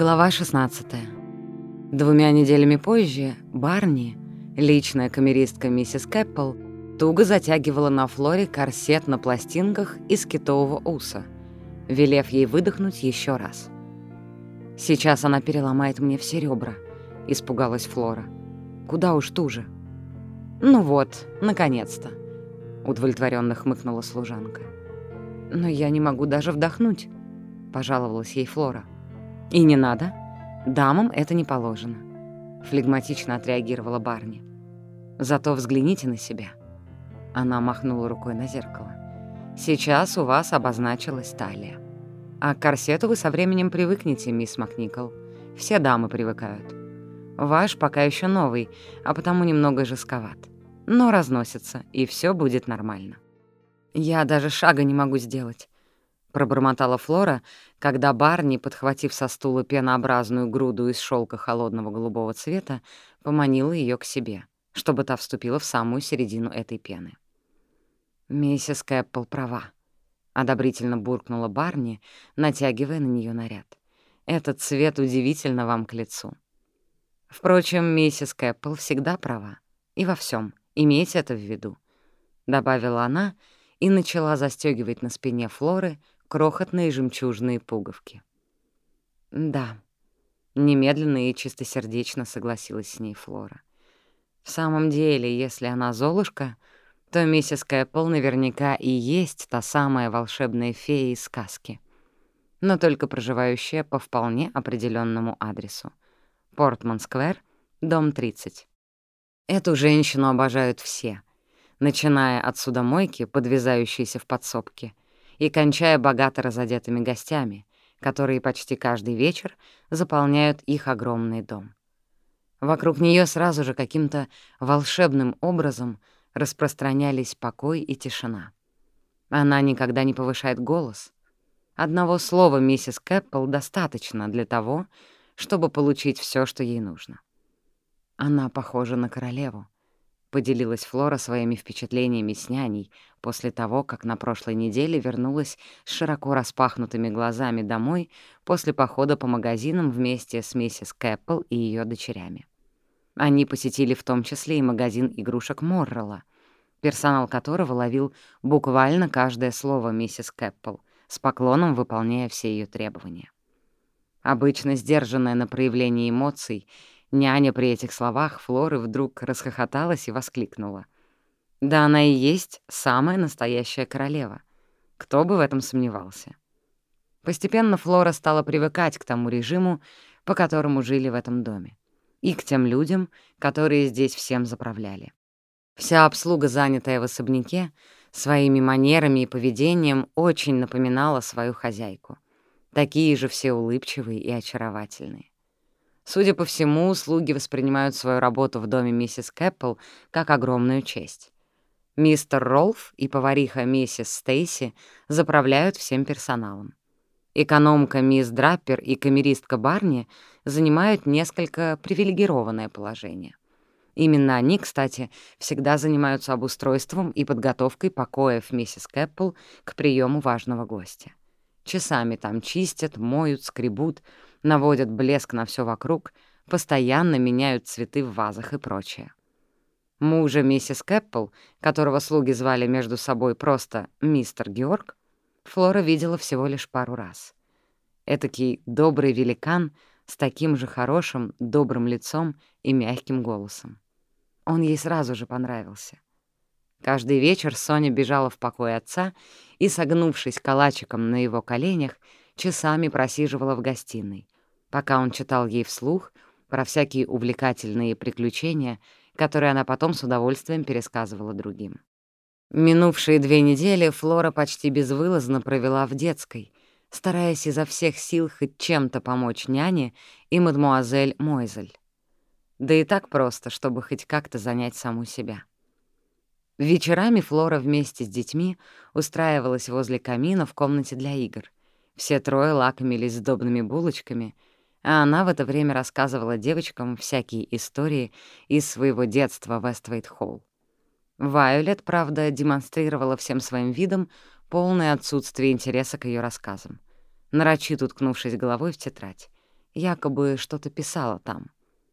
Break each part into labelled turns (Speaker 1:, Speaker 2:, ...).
Speaker 1: Глава 16. Двумя неделями позже Барни, личная камеристка миссис Кэппл, туго затягивала на Флоре корсет на пластинках из китового уса, велев ей выдохнуть еще раз. «Сейчас она переломает мне все ребра», — испугалась Флора. «Куда уж туже». «Ну вот, наконец-то», — удовлетворенно хмыкнула служанка. «Но я не могу даже вдохнуть», — пожаловалась ей Флора. «И не надо. Дамам это не положено», — флегматично отреагировала Барни. «Зато взгляните на себя». Она махнула рукой на зеркало. «Сейчас у вас обозначилась талия. А к корсету вы со временем привыкнете, мисс Макникол. Все дамы привыкают. Ваш пока еще новый, а потому немного жестковат. Но разносится, и все будет нормально». «Я даже шага не могу сделать», — пробормотала Флора, когда Барни, подхватив со стула пенообразную груду из шелка холодного голубого цвета, поманила ее к себе, чтобы та вступила в самую середину этой пены. «Миссис Кэппл права», — одобрительно буркнула Барни, натягивая на нее наряд. «Этот цвет удивительно вам к лицу». «Впрочем, миссис Кэппл всегда права. И во всем. Имейте это в виду», — добавила она и начала застегивать на спине Флоры крохотные жемчужные пуговки. «Да», — немедленно и чистосердечно согласилась с ней Флора. «В самом деле, если она Золушка, то миссис Кэппл наверняка и есть та самая волшебная фея из сказки, но только проживающая по вполне определенному адресу. Портман-сквер, дом 30. Эту женщину обожают все, начиная от судомойки, подвязающейся в подсобке, и кончая богато разодетыми гостями, которые почти каждый вечер заполняют их огромный дом. Вокруг нее сразу же каким-то волшебным образом распространялись покой и тишина. Она никогда не повышает голос. Одного слова миссис Кэппл достаточно для того, чтобы получить все, что ей нужно. Она похожа на королеву, — поделилась Флора своими впечатлениями с няней после того, как на прошлой неделе вернулась с широко распахнутыми глазами домой после похода по магазинам вместе с миссис Кэппл и ее дочерями. Они посетили в том числе и магазин игрушек Моррелла, персонал которого ловил буквально каждое слово миссис Кэппл, с поклоном выполняя все ее требования. Обычно сдержанная на проявление эмоций — Няня при этих словах Флоры вдруг расхохоталась и воскликнула. «Да она и есть самая настоящая королева. Кто бы в этом сомневался?» Постепенно Флора стала привыкать к тому режиму, по которому жили в этом доме, и к тем людям, которые здесь всем заправляли. Вся обслуга, занятая в особняке, своими манерами и поведением очень напоминала свою хозяйку. Такие же все улыбчивые и очаровательные. Судя по всему, слуги воспринимают свою работу в доме миссис Кэппл как огромную честь. Мистер Ролф и повариха миссис Стейси заправляют всем персоналом. Экономка мисс Драппер и камеристка Барни занимают несколько привилегированное положение. Именно они, кстати, всегда занимаются обустройством и подготовкой покоев миссис Кэппл к приему важного гостя. Часами там чистят, моют, скребут — наводят блеск на все вокруг, постоянно меняют цветы в вазах и прочее. Мужа миссис Кэппл, которого слуги звали между собой просто «мистер Георг», Флора видела всего лишь пару раз. Этакий добрый великан с таким же хорошим, добрым лицом и мягким голосом. Он ей сразу же понравился. Каждый вечер Соня бежала в покой отца и, согнувшись калачиком на его коленях, часами просиживала в гостиной, пока он читал ей вслух про всякие увлекательные приключения, которые она потом с удовольствием пересказывала другим. Минувшие две недели Флора почти безвылазно провела в детской, стараясь изо всех сил хоть чем-то помочь няне и мадмуазель Мойзель. Да и так просто, чтобы хоть как-то занять саму себя. Вечерами Флора вместе с детьми устраивалась возле камина в комнате для игр — все трое лакомились сдобными булочками, а она в это время рассказывала девочкам всякие истории из своего детства в Эствейт-Холл. Вайолет, правда, демонстрировала всем своим видом полное отсутствие интереса к ее рассказам, нарочито уткнувшись головой в тетрадь, якобы что-то писала там,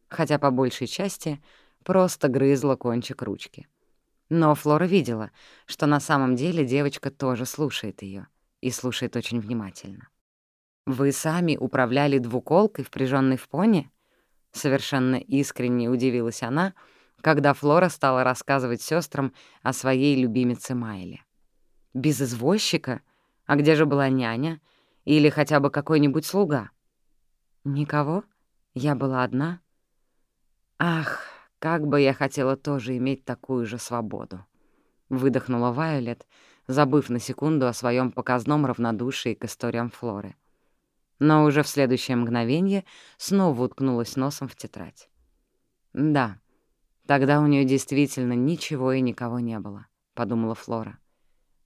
Speaker 1: хотя по большей части просто грызла кончик ручки. Но Флора видела, что на самом деле девочка тоже слушает ее и слушает очень внимательно. «Вы сами управляли двуколкой, впряженной в пони?» Совершенно искренне удивилась она, когда Флора стала рассказывать сестрам о своей любимице Майле. «Без извозчика? А где же была няня? Или хотя бы какой-нибудь слуга?» «Никого? Я была одна?» «Ах, как бы я хотела тоже иметь такую же свободу!» — выдохнула Вайолет, забыв на секунду о своем показном равнодушии к историям Флоры но уже в следующее мгновение снова уткнулась носом в тетрадь. «Да, тогда у нее действительно ничего и никого не было», — подумала Флора.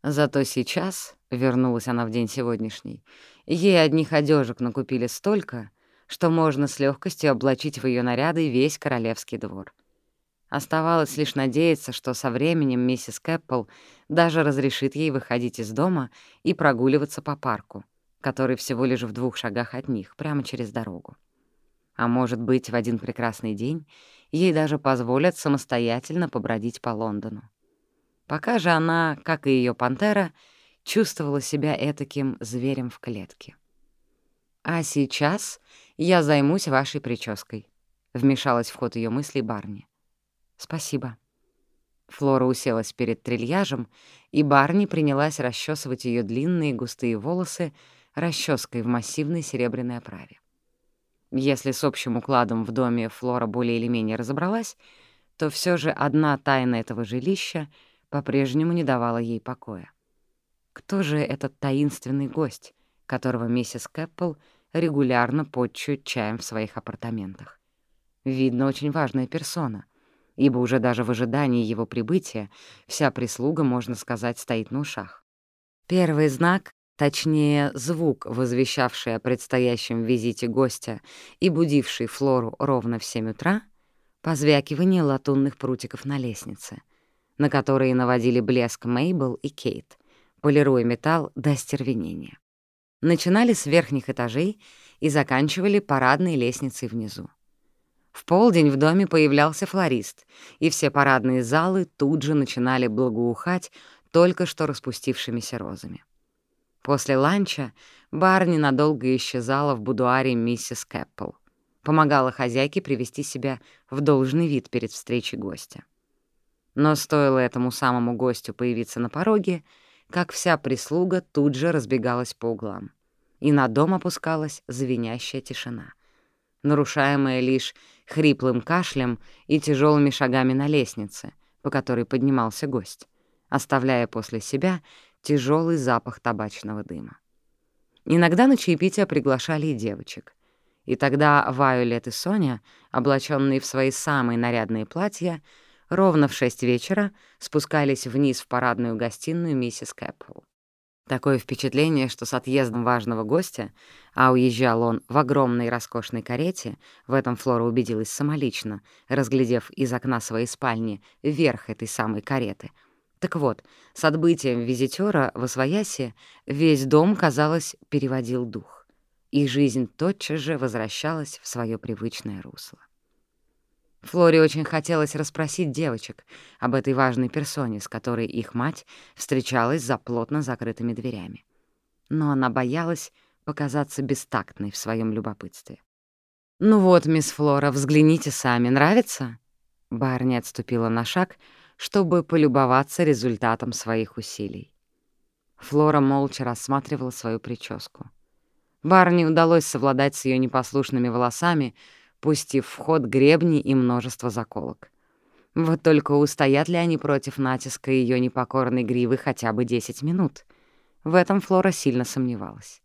Speaker 1: Зато сейчас, — вернулась она в день сегодняшний, — ей одних одежек накупили столько, что можно с легкостью облачить в ее наряды весь королевский двор. Оставалось лишь надеяться, что со временем миссис Кэппл даже разрешит ей выходить из дома и прогуливаться по парку, который всего лишь в двух шагах от них, прямо через дорогу. А может быть, в один прекрасный день ей даже позволят самостоятельно побродить по Лондону. Пока же она, как и ее пантера, чувствовала себя этаким зверем в клетке. «А сейчас я займусь вашей прической», — вмешалась в ход ее мыслей Барни. «Спасибо». Флора уселась перед трильяжем, и Барни принялась расчесывать ее длинные густые волосы, расческой в массивной серебряной оправе. Если с общим укладом в доме Флора более или менее разобралась, то все же одна тайна этого жилища по-прежнему не давала ей покоя. Кто же этот таинственный гость, которого миссис Кэппл регулярно подчует чаем в своих апартаментах? Видно, очень важная персона, ибо уже даже в ожидании его прибытия вся прислуга, можно сказать, стоит на ушах. Первый знак Точнее, звук, возвещавший о предстоящем визите гостя и будивший Флору ровно в семь утра, позвякивание латунных прутиков на лестнице, на которые наводили блеск Мейбл и Кейт, полируя металл до стервенения. Начинали с верхних этажей и заканчивали парадной лестницей внизу. В полдень в доме появлялся флорист, и все парадные залы тут же начинали благоухать только что распустившимися розами. После ланча Барни надолго исчезала в будуаре миссис Кэппл. Помогала хозяйке привести себя в должный вид перед встречей гостя. Но стоило этому самому гостю появиться на пороге, как вся прислуга тут же разбегалась по углам, и на дом опускалась звенящая тишина, нарушаемая лишь хриплым кашлем и тяжелыми шагами на лестнице, по которой поднимался гость, оставляя после себя тяжелый запах табачного дыма. Иногда на чаепитие приглашали и девочек. И тогда Вайолет и Соня, облаченные в свои самые нарядные платья, ровно в шесть вечера спускались вниз в парадную гостиную миссис Кэппл. Такое впечатление, что с отъездом важного гостя, а уезжал он в огромной роскошной карете, в этом Флора убедилась самолично, разглядев из окна своей спальни верх этой самой кареты — так вот, с отбытием визитёра в Освоясе весь дом, казалось, переводил дух, и жизнь тотчас же возвращалась в своё привычное русло. Флоре очень хотелось расспросить девочек об этой важной персоне, с которой их мать встречалась за плотно закрытыми дверями. Но она боялась показаться бестактной в своем любопытстве. «Ну вот, мисс Флора, взгляните сами, нравится?» Барни отступила на шаг, чтобы полюбоваться результатом своих усилий. Флора молча рассматривала свою прическу. Барни удалось совладать с ее непослушными волосами, пустив в ход гребни и множество заколок. Вот только устоят ли они против натиска ее непокорной гривы хотя бы 10 минут? В этом Флора сильно сомневалась.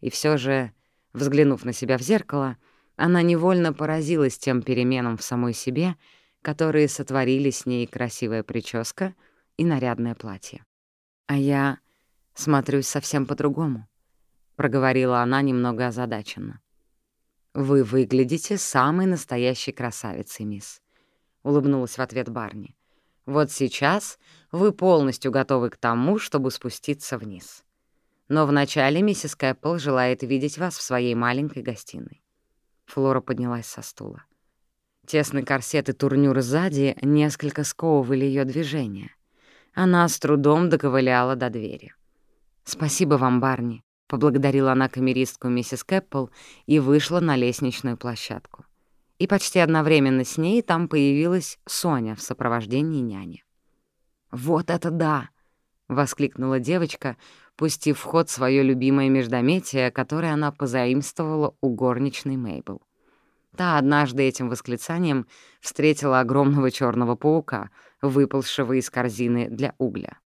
Speaker 1: И все же, взглянув на себя в зеркало, она невольно поразилась тем переменам в самой себе, которые сотворили с ней красивая прическа и нарядное платье. «А я смотрюсь совсем по-другому», — проговорила она немного озадаченно. «Вы выглядите самой настоящей красавицей, мисс», — улыбнулась в ответ Барни. «Вот сейчас вы полностью готовы к тому, чтобы спуститься вниз. Но вначале миссис Кэппл желает видеть вас в своей маленькой гостиной. Флора поднялась со стула. Тесный корсет и турнюр сзади несколько сковывали ее движение. Она с трудом доковыляла до двери. «Спасибо вам, Барни», — поблагодарила она камеристку миссис Кэппл и вышла на лестничную площадку. И почти одновременно с ней там появилась Соня в сопровождении няни. «Вот это да!» — воскликнула девочка, пустив в ход своё любимое междометие, которое она позаимствовала у горничной Мейбл. Та однажды этим восклицанием встретила огромного черного паука, выползшего из корзины для угля.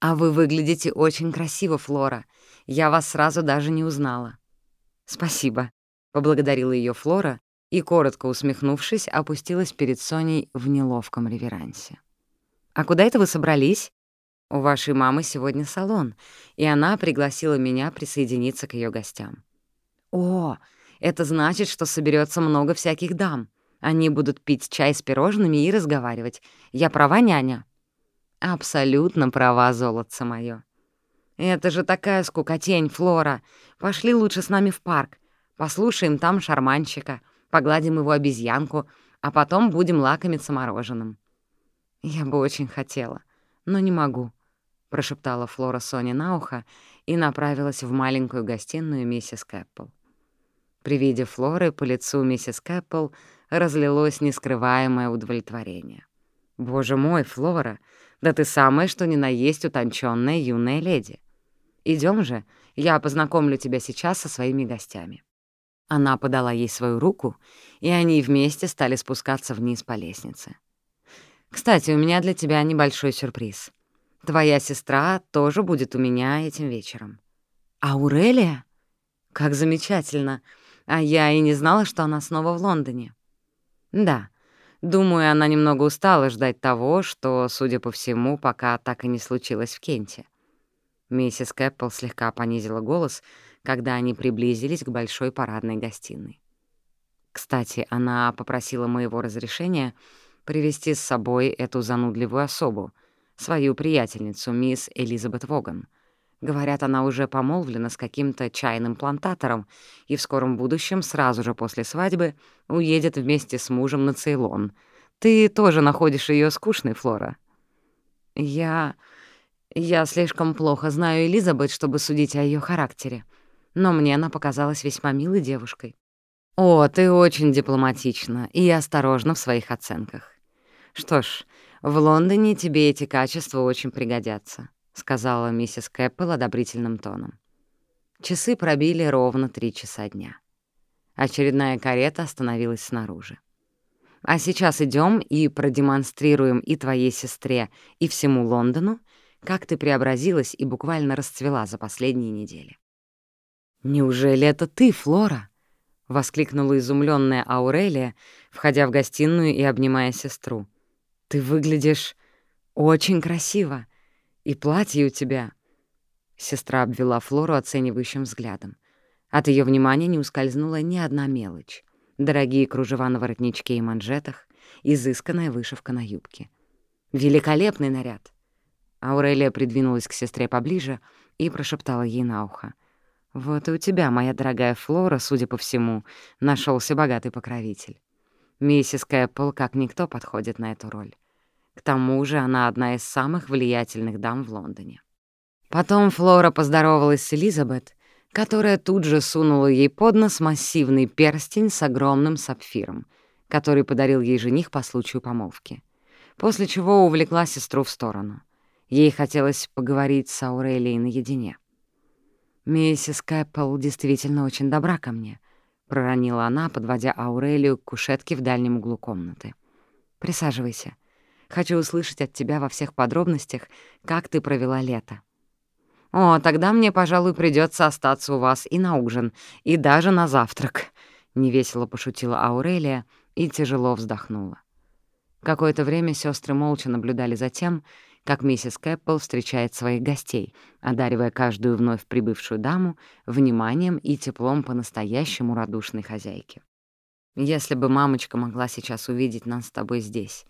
Speaker 1: «А вы выглядите очень красиво, Флора. Я вас сразу даже не узнала». «Спасибо», — поблагодарила ее Флора и, коротко усмехнувшись, опустилась перед Соней в неловком реверансе. «А куда это вы собрались?» «У вашей мамы сегодня салон, и она пригласила меня присоединиться к ее гостям». «О, это значит, что соберется много всяких дам. Они будут пить чай с пирожными и разговаривать. Я права, няня?» «Абсолютно права, золотце моё». «Это же такая скукотень, Флора. Пошли лучше с нами в парк. Послушаем там шарманщика, погладим его обезьянку, а потом будем лакомиться мороженым». «Я бы очень хотела, но не могу», — прошептала Флора Соне на ухо и направилась в маленькую гостиную миссис Кэппл. При виде Флоры по лицу миссис Кэппл разлилось нескрываемое удовлетворение. «Боже мой, Флора, да ты самая что ни на есть утонченная юная леди. Идем же, я познакомлю тебя сейчас со своими гостями». Она подала ей свою руку, и они вместе стали спускаться вниз по лестнице. «Кстати, у меня для тебя небольшой сюрприз. Твоя сестра тоже будет у меня этим вечером». «Аурелия? Как замечательно! А я и не знала, что она снова в Лондоне. Да, думаю, она немного устала ждать того, что, судя по всему, пока так и не случилось в Кенте. Миссис Кэппл слегка понизила голос, когда они приблизились к большой парадной гостиной. Кстати, она попросила моего разрешения привести с собой эту занудливую особу, свою приятельницу, мисс Элизабет Воган — Говорят, она уже помолвлена с каким-то чайным плантатором и в скором будущем, сразу же после свадьбы, уедет вместе с мужем на Цейлон. Ты тоже находишь ее скучной, Флора? Я... я слишком плохо знаю Элизабет, чтобы судить о ее характере. Но мне она показалась весьма милой девушкой. О, ты очень дипломатична и осторожна в своих оценках. Что ж, в Лондоне тебе эти качества очень пригодятся сказала миссис Кэппел одобрительным тоном. Часы пробили ровно три часа дня. Очередная карета остановилась снаружи. А сейчас идем и продемонстрируем и твоей сестре, и всему Лондону, как ты преобразилась и буквально расцвела за последние недели. «Неужели это ты, Флора?» — воскликнула изумленная Аурелия, входя в гостиную и обнимая сестру. «Ты выглядишь очень красиво. И платье у тебя...» Сестра обвела Флору оценивающим взглядом. От ее внимания не ускользнула ни одна мелочь. Дорогие кружева на воротничке и манжетах, изысканная вышивка на юбке. «Великолепный наряд!» Аурелия придвинулась к сестре поближе и прошептала ей на ухо. «Вот и у тебя, моя дорогая Флора, судя по всему, нашелся богатый покровитель. Миссис Кэппл как никто подходит на эту роль. К тому же она одна из самых влиятельных дам в Лондоне. Потом Флора поздоровалась с Элизабет, которая тут же сунула ей под нос массивный перстень с огромным сапфиром, который подарил ей жених по случаю помолвки, после чего увлекла сестру в сторону. Ей хотелось поговорить с Аурелией наедине. «Миссис Кэппл действительно очень добра ко мне», — проронила она, подводя Аурелию к кушетке в дальнем углу комнаты. «Присаживайся. Хочу услышать от тебя во всех подробностях, как ты провела лето. О, тогда мне, пожалуй, придется остаться у вас и на ужин, и даже на завтрак», — невесело пошутила Аурелия и тяжело вздохнула. Какое-то время сестры молча наблюдали за тем, как миссис Кэппл встречает своих гостей, одаривая каждую вновь прибывшую даму вниманием и теплом по-настоящему радушной хозяйки. «Если бы мамочка могла сейчас увидеть нас с тобой здесь,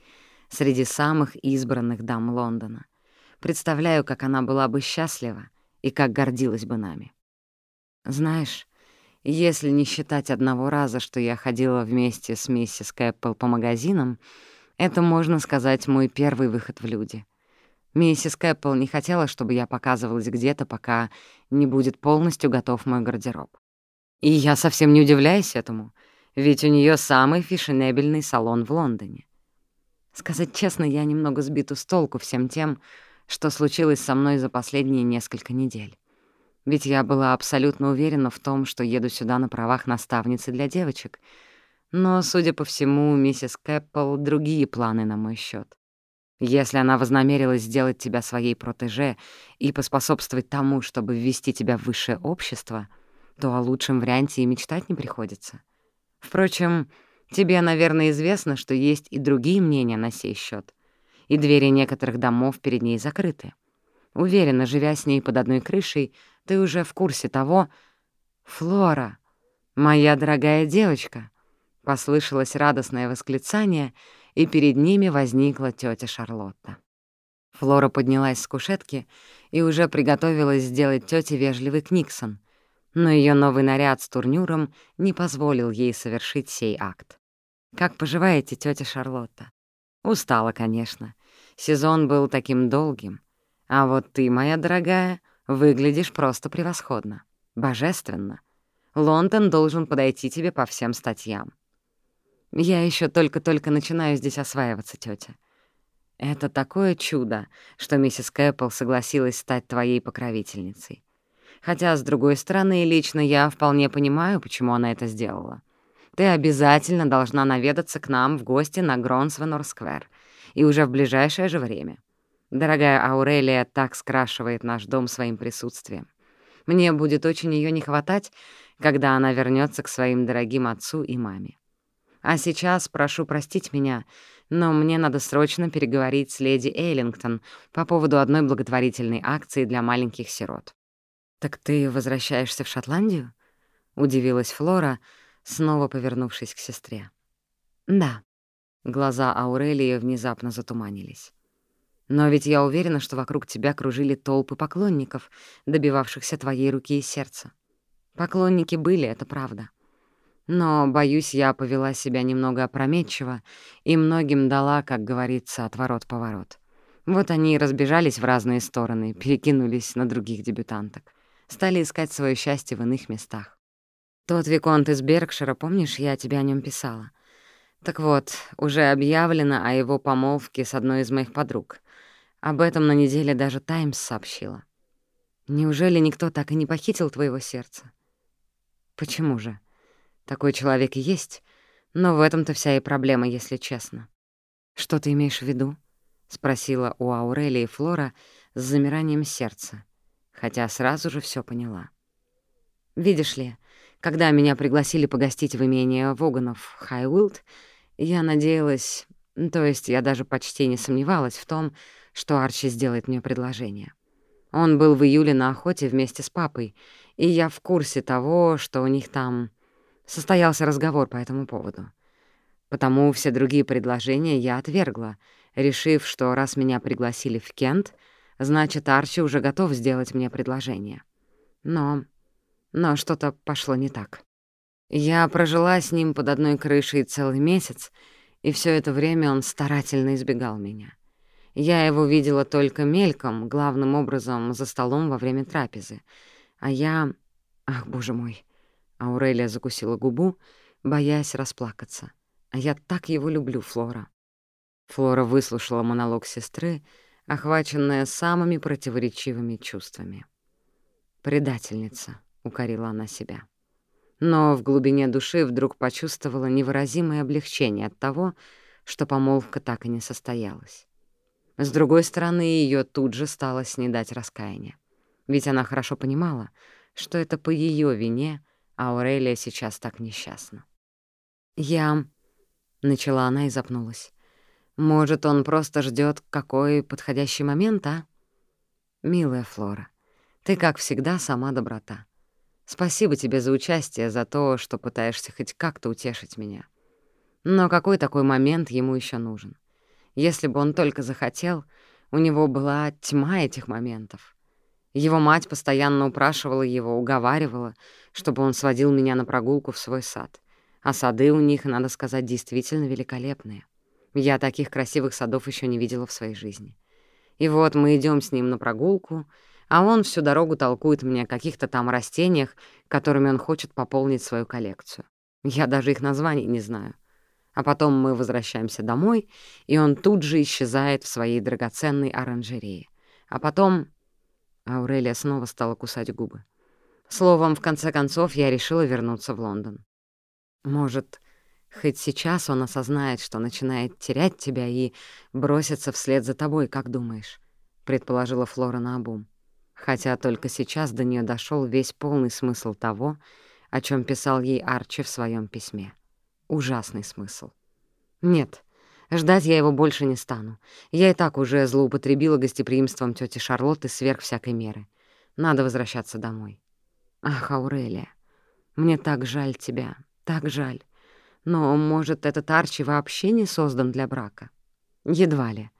Speaker 1: среди самых избранных дам Лондона. Представляю, как она была бы счастлива и как гордилась бы нами. Знаешь, Если не считать одного раза, что я ходила вместе с миссис Кэппл по магазинам, это, можно сказать, мой первый выход в люди. Миссис Кэппл не хотела, чтобы я показывалась где-то, пока не будет полностью готов мой гардероб. И я совсем не удивляюсь этому, ведь у нее самый фешенебельный салон в Лондоне. Сказать честно, я немного сбита с толку всем тем, что случилось со мной за последние несколько недель. Ведь я была абсолютно уверена в том, что еду сюда на правах наставницы для девочек. Но, судя по всему, миссис Кэппл другие планы на мой счет. Если она вознамерилась сделать тебя своей протеже и поспособствовать тому, чтобы ввести тебя в высшее общество, то о лучшем варианте и мечтать не приходится. Впрочем, тебе, наверное, известно, что есть и другие мнения на сей счет, и двери некоторых домов перед ней закрыты. Уверена, живя с ней под одной крышей, ты уже в курсе того... «Флора, моя дорогая девочка!» — послышалось радостное восклицание, и перед ними возникла тетя Шарлотта. Флора поднялась с кушетки и уже приготовилась сделать тете вежливый книксон, но ее новый наряд с турнюром не позволил ей совершить сей акт. «Как поживаете, тетя Шарлотта?» «Устала, конечно. Сезон был таким долгим. А вот ты, моя дорогая, выглядишь просто превосходно. Божественно. Лондон должен подойти тебе по всем статьям. Я еще только-только начинаю здесь осваиваться, тетя. Это такое чудо, что миссис Кэппл согласилась стать твоей покровительницей. Хотя, с другой стороны, лично я вполне понимаю, почему она это сделала. Ты обязательно должна наведаться к нам в гости на Гронсвенор-сквер, и уже в ближайшее же время. Дорогая Аурелия так скрашивает наш дом своим присутствием. Мне будет очень ее не хватать, когда она вернется к своим дорогим отцу и маме. А сейчас прошу простить меня, но мне надо срочно переговорить с леди Эйлингтон по поводу одной благотворительной акции для маленьких сирот. «Так ты возвращаешься в Шотландию?» — удивилась Флора, снова повернувшись к сестре. «Да». Глаза Аурелии внезапно затуманились. Но ведь я уверена, что вокруг тебя кружили толпы поклонников, добивавшихся твоей руки и сердца. Поклонники были, это правда. Но, боюсь, я повела себя немного опрометчиво и многим дала, как говорится, отворот-поворот. Вот они и разбежались в разные стороны, перекинулись на других дебютанток. Стали искать свое счастье в иных местах. Тот Виконт из Беркшира, помнишь, я тебе о нем писала? Так вот, уже объявлено о его помолвке с одной из моих подруг — об этом на неделе даже «Таймс» сообщила. Неужели никто так и не похитил твоего сердца? Почему же? Такой человек и есть, но в этом-то вся и проблема, если честно. Что ты имеешь в виду? — спросила у Аурелии Флора с замиранием сердца, хотя сразу же все поняла. «Видишь ли, когда меня пригласили погостить в имение Воганов Хайуилд, я надеялась, то есть я даже почти не сомневалась в том, что Арчи сделает мне предложение. Он был в июле на охоте вместе с папой, и я в курсе того, что у них там состоялся разговор по этому поводу. Потому все другие предложения я отвергла, решив, что раз меня пригласили в Кент, значит, Арчи уже готов сделать мне предложение. Но... но что-то пошло не так. Я прожила с ним под одной крышей целый месяц, и все это время он старательно избегал меня. Я его видела только мельком, главным образом за столом во время трапезы. А я... Ах, боже мой. Аурелия закусила губу, боясь расплакаться. А я так его люблю, Флора. Флора выслушала монолог сестры, охваченная самыми противоречивыми чувствами. «Предательница», — укорила она себя. Но в глубине души вдруг почувствовала невыразимое облегчение от того, что помолвка так и не состоялась. С другой стороны, ее тут же стало снедать раскаяние. Ведь она хорошо понимала, что это по ее вине Аурелия сейчас так несчастна. «Я...» — начала она и запнулась. «Может, он просто ждет какой подходящий момент, а?» «Милая Флора, ты, как всегда, сама доброта. Спасибо тебе за участие, за то, что пытаешься хоть как-то утешить меня. Но какой такой момент ему еще нужен? Если бы он только захотел, у него была тьма этих моментов. Его мать постоянно упрашивала его, уговаривала, чтобы он сводил меня на прогулку в свой сад. А сады у них, надо сказать, действительно великолепные. Я таких красивых садов еще не видела в своей жизни. И вот мы идем с ним на прогулку, а он всю дорогу толкует мне о каких-то там растениях, которыми он хочет пополнить свою коллекцию. Я даже их названий не знаю. А потом мы возвращаемся домой, и он тут же исчезает в своей драгоценной оранжерее. А потом... Аурелия снова стала кусать губы. Словом, в конце концов, я решила вернуться в Лондон. Может, хоть сейчас он осознает, что начинает терять тебя и бросится вслед за тобой, как думаешь? предположила Флора наобум. Хотя только сейчас до нее дошел весь полный смысл того, о чем писал ей Арчи в своем письме. Ужасный смысл. Нет, ждать я его больше не стану. Я и так уже злоупотребила гостеприимством тети Шарлотты сверх всякой меры. Надо возвращаться домой. Ах, Аурелия, мне так жаль тебя, так жаль. Но, может, этот Арчи вообще не создан для брака? Едва ли.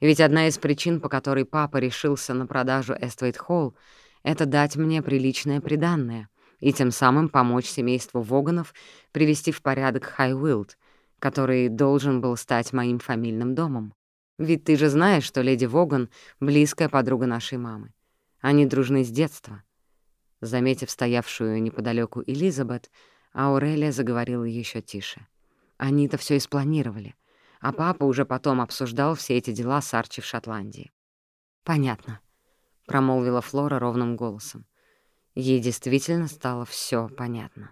Speaker 1: Ведь одна из причин, по которой папа решился на продажу Эствейт-Холл, это дать мне приличное приданное и тем самым помочь семейству Воганов привести в порядок Хайвилд, который должен был стать моим фамильным домом. Ведь ты же знаешь, что леди Воган — близкая подруга нашей мамы. Они дружны с детства. Заметив стоявшую неподалеку Элизабет, Аурелия заговорила еще тише. Они-то все и спланировали, а папа уже потом обсуждал все эти дела с Арчи в Шотландии. «Понятно», — промолвила Флора ровным голосом. Ей действительно стало все понятно.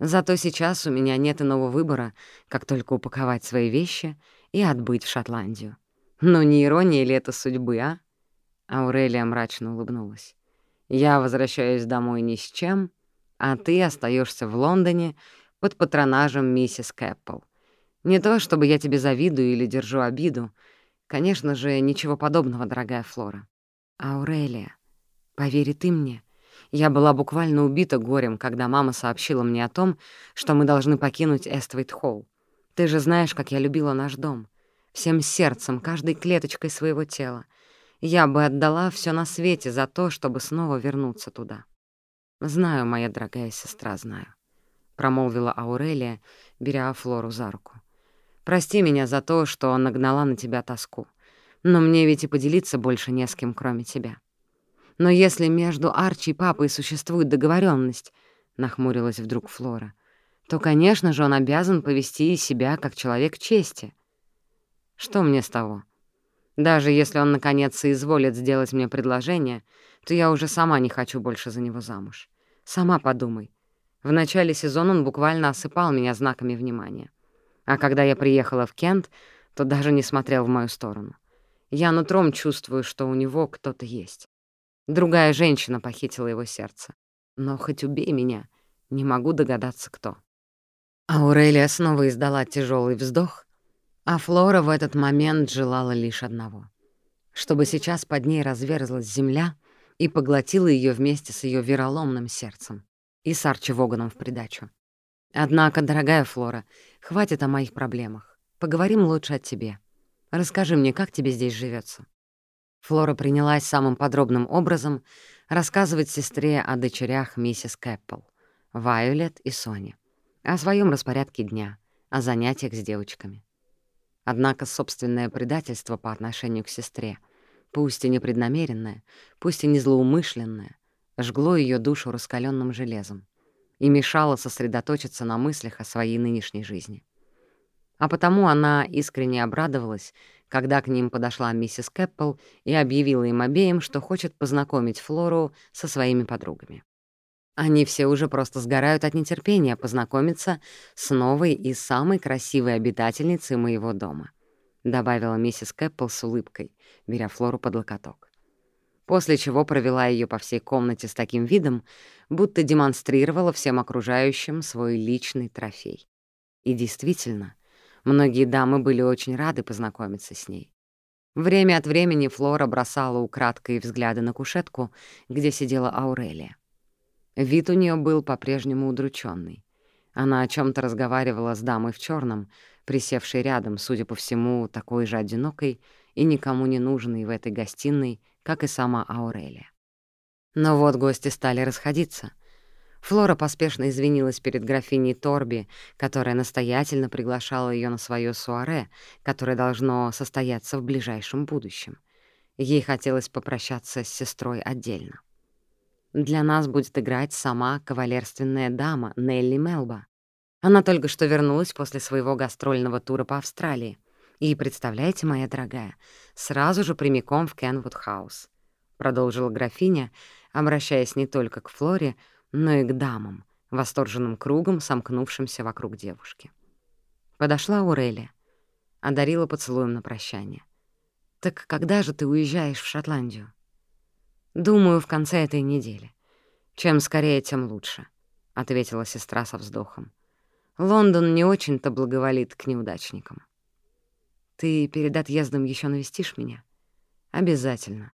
Speaker 1: Зато сейчас у меня нет иного выбора, как только упаковать свои вещи и отбыть в Шотландию. Но не ирония ли это судьбы, а? Аурелия мрачно улыбнулась. Я возвращаюсь домой ни с чем, а ты остаешься в Лондоне под патронажем миссис Кэппл. Не то, чтобы я тебе завидую или держу обиду. Конечно же, ничего подобного, дорогая Флора. Аурелия, поверь ты мне, я была буквально убита горем, когда мама сообщила мне о том, что мы должны покинуть Эствейт-Холл. Ты же знаешь, как я любила наш дом. Всем сердцем, каждой клеточкой своего тела — я бы отдала все на свете за то, чтобы снова вернуться туда. «Знаю, моя дорогая сестра, знаю», — промолвила Аурелия, беря Флору за руку. «Прости меня за то, что нагнала на тебя тоску. Но мне ведь и поделиться больше не с кем, кроме тебя. Но если между Арчи и папой существует договоренность, нахмурилась вдруг Флора, то, конечно же, он обязан повести себя как человек чести. Что мне с того? Даже если он, наконец, соизволит сделать мне предложение, то я уже сама не хочу больше за него замуж. Сама подумай. В начале сезона он буквально осыпал меня знаками внимания. А когда я приехала в Кент, то даже не смотрел в мою сторону. Я нутром чувствую, что у него кто-то есть. Другая женщина похитила его сердце. Но хоть убей меня, не могу догадаться, кто. Аурелия снова издала тяжелый вздох, а Флора в этот момент желала лишь одного — чтобы сейчас под ней разверзлась земля и поглотила ее вместе с ее вероломным сердцем и с Арчи Воганом в придачу. Однако, дорогая Флора, хватит о моих проблемах. Поговорим лучше о тебе. Расскажи мне, как тебе здесь живется. Флора принялась самым подробным образом рассказывать сестре о дочерях миссис Кэппл, Вайолет и Соне, о своем распорядке дня, о занятиях с девочками. Однако собственное предательство по отношению к сестре, пусть и непреднамеренное, пусть и не злоумышленное, жгло ее душу раскаленным железом и мешало сосредоточиться на мыслях о своей нынешней жизни. А потому она искренне обрадовалась, когда к ним подошла миссис Кэппл и объявила им обеим, что хочет познакомить Флору со своими подругами. Они все уже просто сгорают от нетерпения познакомиться с новой и самой красивой обитательницей моего дома», — добавила миссис Кэппл с улыбкой, беря Флору под локоток. После чего провела ее по всей комнате с таким видом, будто демонстрировала всем окружающим свой личный трофей. И действительно, многие дамы были очень рады познакомиться с ней. Время от времени Флора бросала украдкой взгляды на кушетку, где сидела Аурелия. Вид у нее был по-прежнему удрученный. Она о чем то разговаривала с дамой в черном, присевшей рядом, судя по всему, такой же одинокой и никому не нужной в этой гостиной, как и сама Аурелия. Но вот гости стали расходиться. Флора поспешно извинилась перед графиней Торби, которая настоятельно приглашала ее на свое суаре, которое должно состояться в ближайшем будущем. Ей хотелось попрощаться с сестрой отдельно. Для нас будет играть сама кавалерственная дама Нелли Мелба. Она только что вернулась после своего гастрольного тура по Австралии. И, представляете, моя дорогая, сразу же прямиком в Кенвуд-хаус, — продолжила графиня, обращаясь не только к Флоре, но и к дамам, восторженным кругом, сомкнувшимся вокруг девушки. Подошла Аурелия, одарила поцелуем на прощание. «Так когда же ты уезжаешь в Шотландию?» «Думаю, в конце этой недели. Чем скорее, тем лучше», — ответила сестра со вздохом. «Лондон не очень-то благоволит к неудачникам». «Ты перед отъездом еще навестишь меня?» «Обязательно.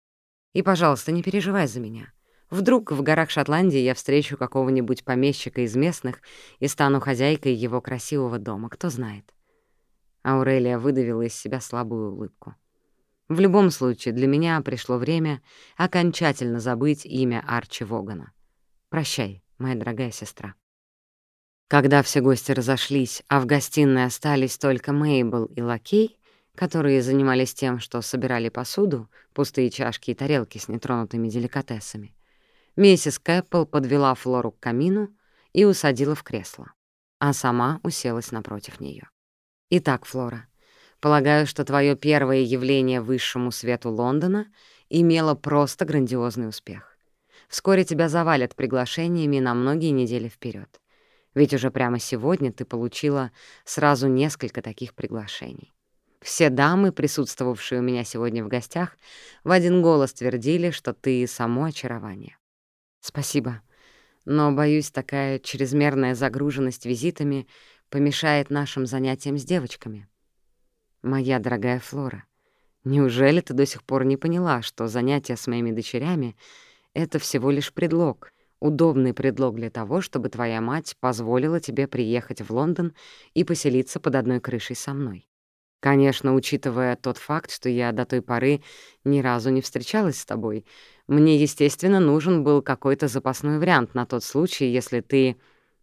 Speaker 1: И, пожалуйста, не переживай за меня. Вдруг в горах Шотландии я встречу какого-нибудь помещика из местных и стану хозяйкой его красивого дома, кто знает». Аурелия выдавила из себя слабую улыбку. В любом случае, для меня пришло время окончательно забыть имя Арчи Вогана. Прощай, моя дорогая сестра. Когда все гости разошлись, а в гостиной остались только Мейбл и Лакей, которые занимались тем, что собирали посуду, пустые чашки и тарелки с нетронутыми деликатесами, миссис Кэппл подвела Флору к камину и усадила в кресло, а сама уселась напротив нее. «Итак, Флора, Полагаю, что твое первое явление высшему свету Лондона имело просто грандиозный успех. Вскоре тебя завалят приглашениями на многие недели вперед. Ведь уже прямо сегодня ты получила сразу несколько таких приглашений. Все дамы, присутствовавшие у меня сегодня в гостях, в один голос твердили, что ты само очарование. Спасибо. Но, боюсь, такая чрезмерная загруженность визитами помешает нашим занятиям с девочками. Моя дорогая Флора, неужели ты до сих пор не поняла, что занятия с моими дочерями — это всего лишь предлог, удобный предлог для того, чтобы твоя мать позволила тебе приехать в Лондон и поселиться под одной крышей со мной? Конечно, учитывая тот факт, что я до той поры ни разу не встречалась с тобой, мне, естественно, нужен был какой-то запасной вариант на тот случай, если ты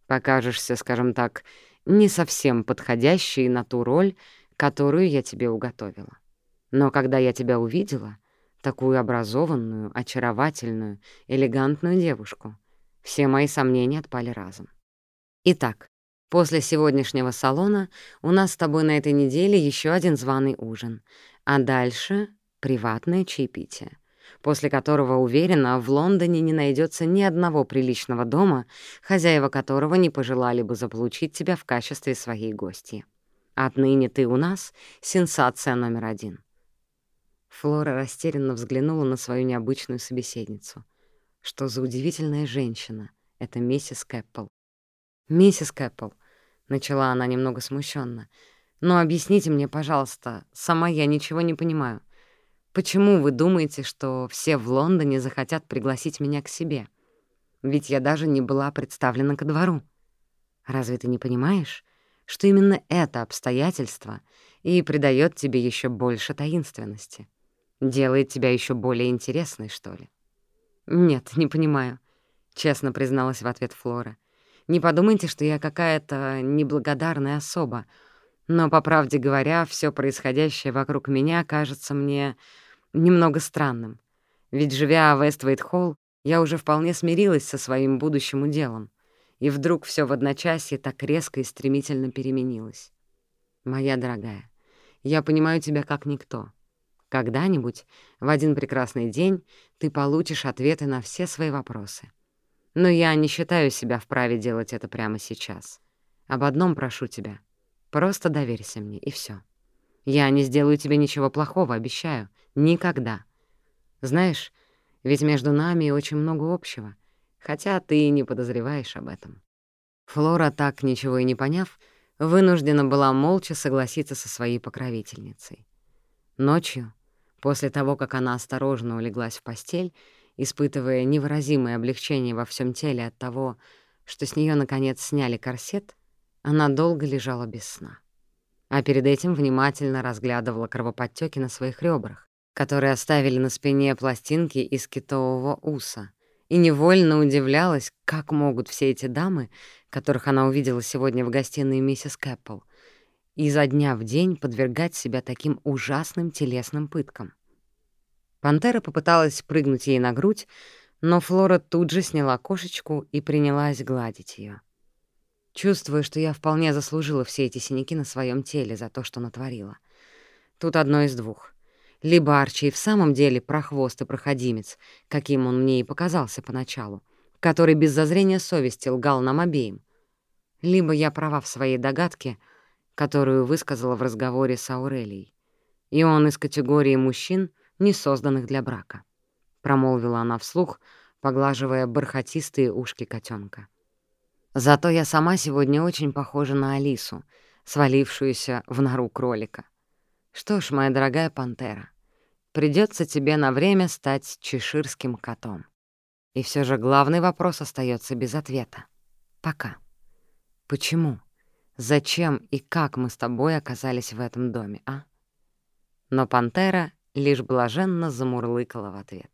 Speaker 1: покажешься, скажем так, не совсем подходящей на ту роль, которую я тебе уготовила. Но когда я тебя увидела, такую образованную, очаровательную, элегантную девушку, все мои сомнения отпали разом. Итак, после сегодняшнего салона у нас с тобой на этой неделе еще один званый ужин, а дальше — приватное чаепитие, после которого, уверена, в Лондоне не найдется ни одного приличного дома, хозяева которого не пожелали бы заполучить тебя в качестве своей гости. Отныне ты у нас — сенсация номер один». Флора растерянно взглянула на свою необычную собеседницу. Что за удивительная женщина — это миссис Кэппл. «Миссис Кэппл», — начала она немного смущенно, «но объясните мне, пожалуйста, сама я ничего не понимаю. Почему вы думаете, что все в Лондоне захотят пригласить меня к себе? Ведь я даже не была представлена ко двору. Разве ты не понимаешь? Что именно это обстоятельство и придает тебе еще больше таинственности, делает тебя еще более интересной, что ли. «Нет, не понимаю», — честно призналась в ответ Флора. «Не подумайте, что я какая-то неблагодарная особа, но, по правде говоря, все происходящее вокруг меня кажется мне немного странным. Ведь, живя в Эствейт-Холл, я уже вполне смирилась со своим будущим уделом и вдруг все в одночасье так резко и стремительно переменилось. Моя дорогая, я понимаю тебя как никто. Когда-нибудь, в один прекрасный день, ты получишь ответы на все свои вопросы. Но я не считаю себя вправе делать это прямо сейчас. Об одном прошу тебя. Просто доверься мне, и все. Я не сделаю тебе ничего плохого, обещаю. Никогда. Знаешь, ведь между нами очень много общего хотя ты и не подозреваешь об этом». Флора, так ничего и не поняв, вынуждена была молча согласиться со своей покровительницей. Ночью, после того, как она осторожно улеглась в постель, испытывая невыразимое облегчение во всем теле от того, что с нее наконец сняли корсет, она долго лежала без сна. А перед этим внимательно разглядывала кровоподтёки на своих ребрах, которые оставили на спине пластинки из китового уса, и невольно удивлялась, как могут все эти дамы, которых она увидела сегодня в гостиной миссис Кэппл, изо дня в день подвергать себя таким ужасным телесным пыткам. Пантера попыталась прыгнуть ей на грудь, но Флора тут же сняла кошечку и принялась гладить ее. Чувствую, что я вполне заслужила все эти синяки на своем теле за то, что натворила. Тут одно из двух. Либо Арчи и в самом деле прохвост и проходимец, каким он мне и показался поначалу, который без зазрения совести лгал нам обеим. Либо я права в своей догадке, которую высказала в разговоре с Аурелией. И он из категории мужчин, не созданных для брака. Промолвила она вслух, поглаживая бархатистые ушки котенка. Зато я сама сегодня очень похожа на Алису, свалившуюся в нору кролика. Что ж, моя дорогая пантера, придется тебе на время стать чеширским котом. И все же главный вопрос остается без ответа. Пока. Почему? Зачем и как мы с тобой оказались в этом доме, а? Но пантера лишь блаженно замурлыкала в ответ.